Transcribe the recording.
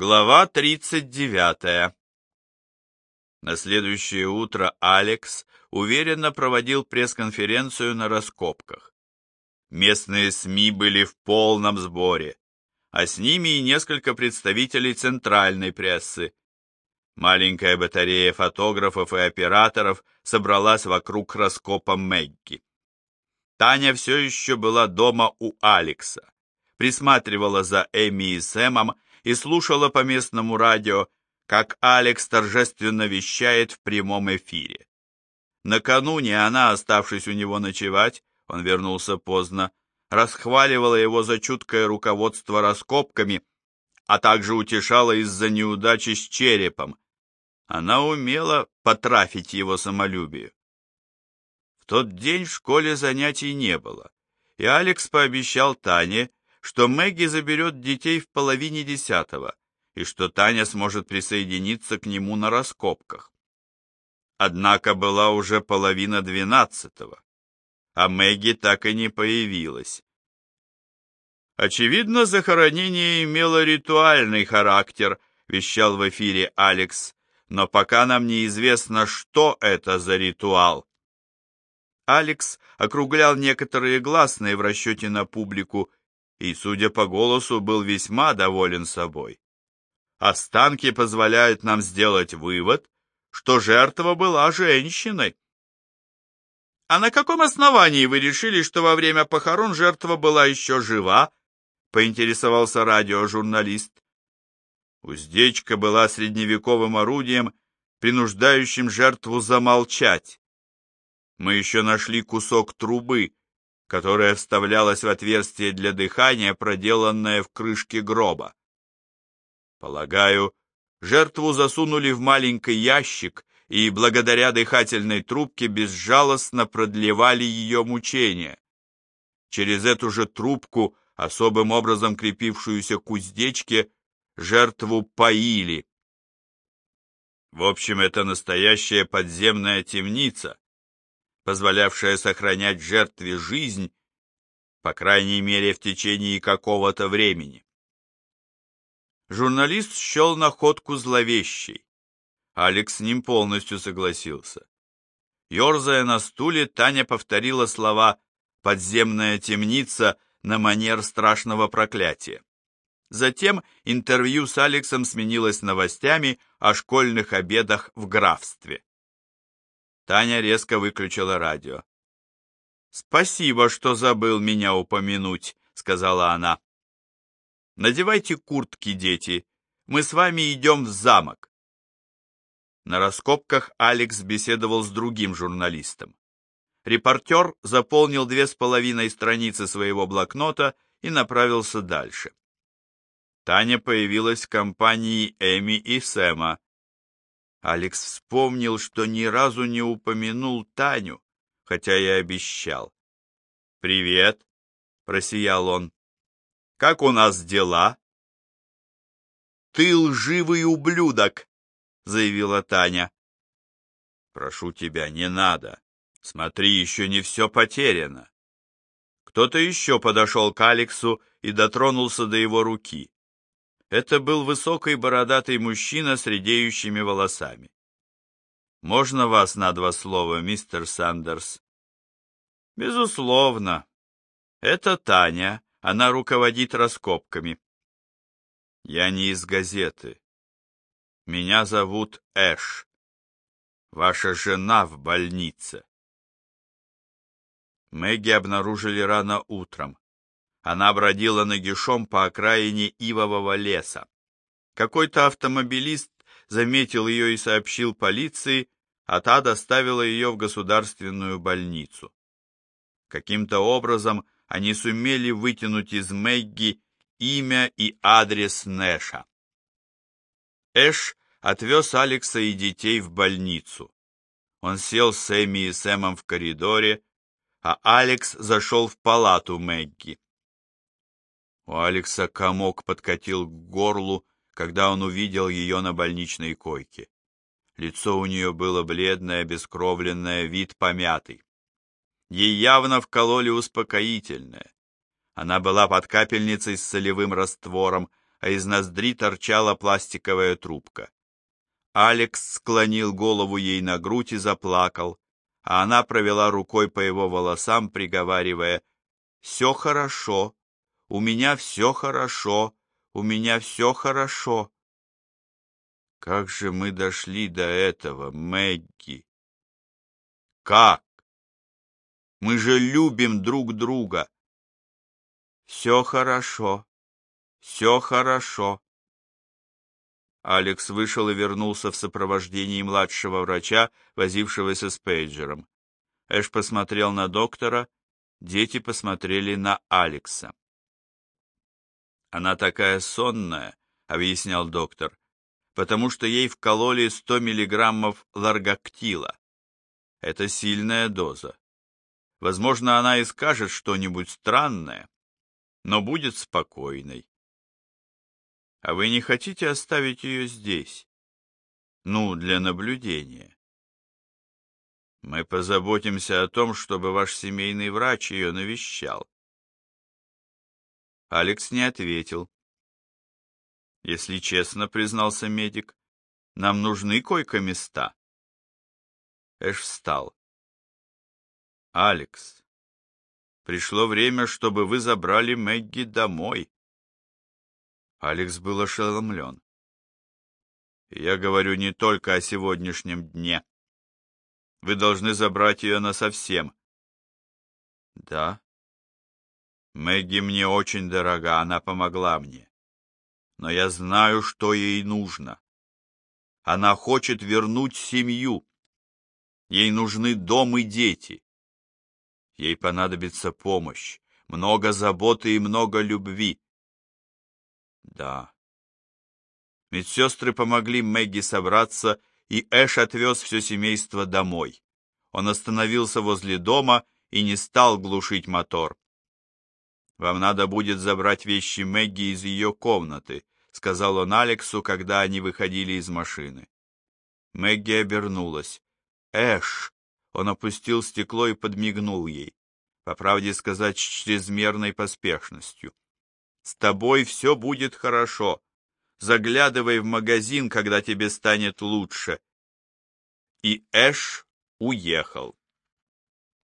Глава 39. На следующее утро Алекс уверенно проводил пресс-конференцию на раскопках. Местные СМИ были в полном сборе, а с ними и несколько представителей центральной прессы. Маленькая батарея фотографов и операторов собралась вокруг раскопа Мэгги. Таня все еще была дома у Алекса, присматривала за Эми и Сэмом и слушала по местному радио, как Алекс торжественно вещает в прямом эфире. Накануне она, оставшись у него ночевать, он вернулся поздно, расхваливала его за чуткое руководство раскопками, а также утешала из-за неудачи с черепом. Она умела потрафить его самолюбие. В тот день в школе занятий не было, и Алекс пообещал Тане, что Мэгги заберет детей в половине десятого и что Таня сможет присоединиться к нему на раскопках. Однако была уже половина двенадцатого, а Мэгги так и не появилась. Очевидно, захоронение имело ритуальный характер, вещал в эфире Алекс, но пока нам неизвестно, что это за ритуал. Алекс округлял некоторые гласные в расчете на публику и, судя по голосу, был весьма доволен собой. Останки позволяют нам сделать вывод, что жертва была женщиной. А на каком основании вы решили, что во время похорон жертва была еще жива? Поинтересовался радиожурналист. Уздечка была средневековым орудием, принуждающим жертву замолчать. Мы еще нашли кусок трубы, которая вставлялась в отверстие для дыхания, проделанное в крышке гроба. Полагаю, жертву засунули в маленький ящик и благодаря дыхательной трубке безжалостно продлевали ее мучения. Через эту же трубку, особым образом крепившуюся к уздечке, жертву поили. В общем, это настоящая подземная темница, позволявшая сохранять жертве жизнь, по крайней мере, в течение какого-то времени. Журналист счел находку зловещей. Алекс с ним полностью согласился. Ёрзая на стуле, Таня повторила слова «подземная темница» на манер страшного проклятия. Затем интервью с Алексом сменилось новостями о школьных обедах в графстве. Таня резко выключила радио. «Спасибо, что забыл меня упомянуть», — сказала она. «Надевайте куртки, дети. Мы с вами идем в замок». На раскопках Алекс беседовал с другим журналистом. Репортер заполнил две с половиной страницы своего блокнота и направился дальше. Таня появилась в компании Эми и Сэма, Алекс вспомнил, что ни разу не упомянул Таню, хотя и обещал. «Привет!» — просиял он. «Как у нас дела?» «Ты лживый ублюдок!» — заявила Таня. «Прошу тебя, не надо. Смотри, еще не все потеряно». Кто-то еще подошел к Алексу и дотронулся до его руки. Это был высокий бородатый мужчина с редеющими волосами. «Можно вас на два слова, мистер Сандерс?» «Безусловно. Это Таня, она руководит раскопками». «Я не из газеты. Меня зовут Эш. Ваша жена в больнице». Мэгги обнаружили рано утром. Она бродила нагишом по окраине ивового леса. Какой-то автомобилист заметил ее и сообщил полиции, а та доставила ее в государственную больницу. Каким-то образом они сумели вытянуть из Мэгги имя и адрес Нэша. Эш отвез Алекса и детей в больницу. Он сел с Эми и Сэмом в коридоре, а Алекс зашел в палату Мэгги. У Алекса комок подкатил к горлу, когда он увидел ее на больничной койке. Лицо у нее было бледное, бескровленное, вид помятый. Ей явно вкололи успокоительное. Она была под капельницей с солевым раствором, а из ноздри торчала пластиковая трубка. Алекс склонил голову ей на грудь и заплакал, а она провела рукой по его волосам, приговаривая «Все хорошо, у меня все хорошо, у меня все хорошо». Как же мы дошли до этого, Мэгги? Как? Мы же любим друг друга. Все хорошо, все хорошо. Алекс вышел и вернулся в сопровождении младшего врача, возившегося с пейджером. Эш посмотрел на доктора, дети посмотрели на Алекса. «Она такая сонная», — объяснял доктор, «потому что ей вкололи 100 миллиграммов ларгактила. Это сильная доза. Возможно, она и скажет что-нибудь странное, но будет спокойной. А вы не хотите оставить ее здесь? Ну, для наблюдения. Мы позаботимся о том, чтобы ваш семейный врач ее навещал. Алекс не ответил. Если честно, признался медик, нам нужны койко-места. Эш встал. Алекс, пришло время, чтобы вы забрали Мэгги домой. Алекс был ошеломлен. Я говорю не только о сегодняшнем дне. Вы должны забрать ее насовсем. Да. Мэгги мне очень дорога, она помогла мне. Но я знаю, что ей нужно. Она хочет вернуть семью. Ей нужны дом и дети. Ей понадобится помощь, много заботы и много любви. Да. Медсестры помогли Мэгги собраться, и Эш отвез все семейство домой. Он остановился возле дома и не стал глушить мотор. «Вам надо будет забрать вещи Мэгги из ее комнаты», сказал он Алексу, когда они выходили из машины. Мэгги обернулась. «Эш!» Он опустил стекло и подмигнул ей, по правде сказать, с чрезмерной поспешностью. С тобой все будет хорошо. Заглядывай в магазин, когда тебе станет лучше. И Эш уехал.